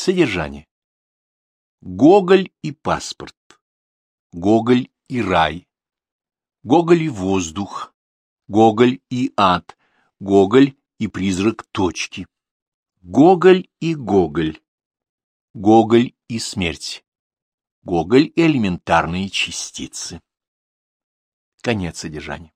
Содержание. Гоголь и паспорт. Гоголь и рай. Гоголь и воздух. Гоголь и ад. Гоголь и призрак точки. Гоголь и Гоголь. Гоголь и смерть. Гоголь и элементарные частицы. Конец содержания.